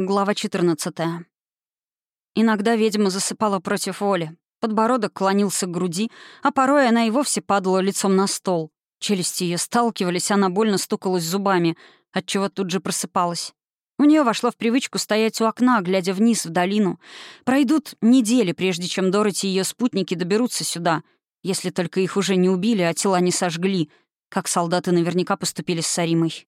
Глава 14. Иногда ведьма засыпала против воли. Подбородок клонился к груди, а порой она и вовсе падала лицом на стол. Челюсти ее сталкивались, она больно стукалась зубами, отчего тут же просыпалась. У нее вошло в привычку стоять у окна, глядя вниз в долину. Пройдут недели, прежде чем Дороти и ее спутники доберутся сюда, если только их уже не убили, а тела не сожгли, как солдаты наверняка поступили с Саримой.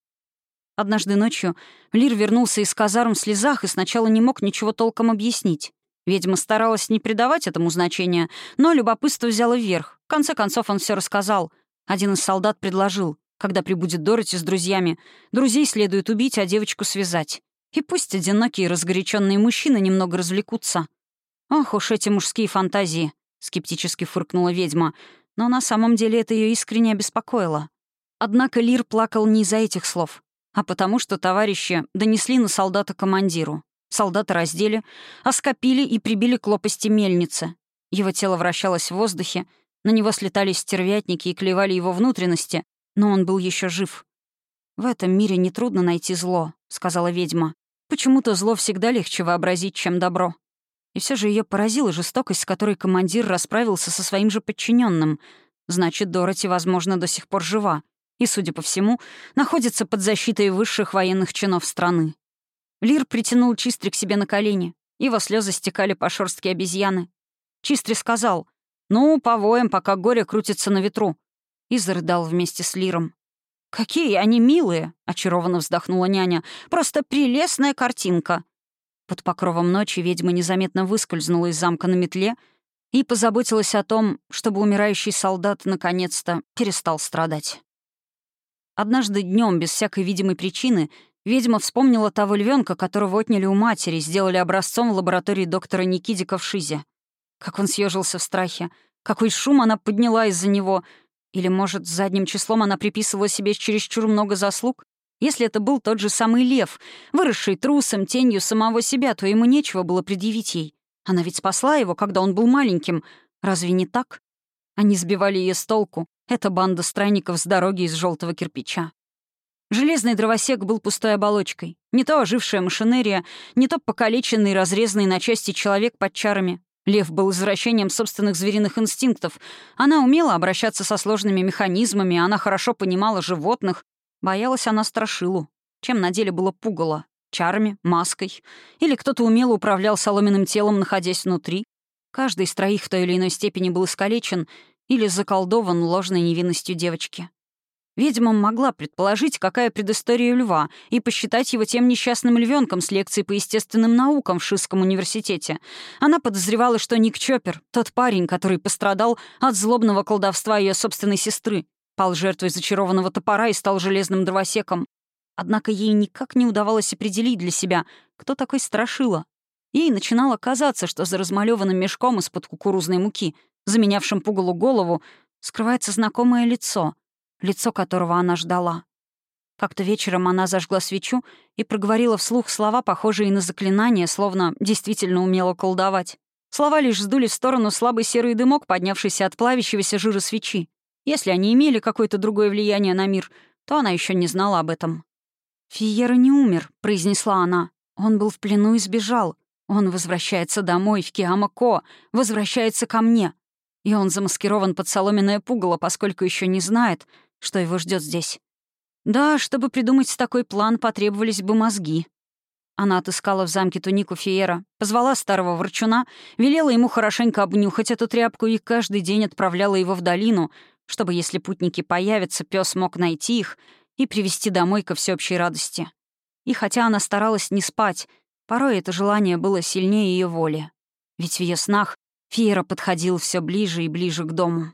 Однажды ночью Лир вернулся из казарм в слезах и сначала не мог ничего толком объяснить. Ведьма старалась не придавать этому значения, но любопытство взяло вверх. В конце концов он все рассказал. Один из солдат предложил, когда прибудет Дороти с друзьями, друзей следует убить, а девочку связать. И пусть одинокие разгоряченные мужчины немного развлекутся. «Ох уж эти мужские фантазии», — скептически фыркнула ведьма, но на самом деле это ее искренне обеспокоило. Однако Лир плакал не из-за этих слов а потому что товарищи донесли на солдата командиру. Солдата раздели, оскопили и прибили к лопасти мельницы. Его тело вращалось в воздухе, на него слетали стервятники и клевали его внутренности, но он был еще жив. «В этом мире нетрудно найти зло», — сказала ведьма. «Почему-то зло всегда легче вообразить, чем добро». И все же ее поразила жестокость, с которой командир расправился со своим же подчиненным. Значит, Дороти, возможно, до сих пор жива и, судя по всему, находится под защитой высших военных чинов страны. Лир притянул Чистри к себе на колени. Его слезы стекали по шорстке обезьяны. Чистри сказал, «Ну, повоем, пока горе крутится на ветру», и зарыдал вместе с Лиром. «Какие они милые!» — очарованно вздохнула няня. «Просто прелестная картинка!» Под покровом ночи ведьма незаметно выскользнула из замка на метле и позаботилась о том, чтобы умирающий солдат наконец-то перестал страдать. Однажды днем без всякой видимой причины, ведьма вспомнила того львенка, которого отняли у матери, сделали образцом в лаборатории доктора Никидика в Шизе. Как он съежился в страхе, какой шум она подняла из-за него. Или, может, задним числом она приписывала себе чересчур много заслуг? Если это был тот же самый лев, выросший трусом, тенью самого себя, то ему нечего было предъявить ей. Она ведь спасла его, когда он был маленьким. Разве не так? Они сбивали ее с толку, это банда странников с дороги из желтого кирпича. Железный дровосек был пустой оболочкой. Не то ожившая машинерия, не то покалеченный разрезанный на части человек под чарами. Лев был извращением собственных звериных инстинктов. Она умела обращаться со сложными механизмами, она хорошо понимала животных. Боялась она страшилу. Чем на деле было пугало? Чарами? Маской? Или кто-то умело управлял соломенным телом, находясь внутри? Каждый из троих в той или иной степени был искалечен, или заколдован ложной невинностью девочки. Ведьма могла предположить, какая предыстория льва, и посчитать его тем несчастным львенком с лекцией по естественным наукам в Шистском университете. Она подозревала, что Ник Чоппер, тот парень, который пострадал от злобного колдовства ее собственной сестры, пал жертвой зачарованного топора и стал железным дровосеком. Однако ей никак не удавалось определить для себя, кто такой Страшила. Ей начинало казаться, что за размалеванным мешком из-под кукурузной муки — заменявшим пугалу голову, скрывается знакомое лицо, лицо которого она ждала. Как-то вечером она зажгла свечу и проговорила вслух слова, похожие на заклинания, словно действительно умела колдовать. Слова лишь сдули в сторону слабый серый дымок, поднявшийся от плавящегося жира свечи. Если они имели какое-то другое влияние на мир, то она еще не знала об этом. «Фиера не умер», — произнесла она. «Он был в плену и сбежал. Он возвращается домой, в Киамако, возвращается ко мне. И он замаскирован под соломенное пугало, поскольку еще не знает, что его ждет здесь. Да, чтобы придумать такой план, потребовались бы мозги. Она отыскала в замке тунику Фиера, позвала старого ворчуна, велела ему хорошенько обнюхать эту тряпку и каждый день отправляла его в долину, чтобы, если путники появятся, пес мог найти их и привести домой ко всеобщей радости. И хотя она старалась не спать, порой это желание было сильнее ее воли. Ведь в ее снах Фиера подходил все ближе и ближе к дому.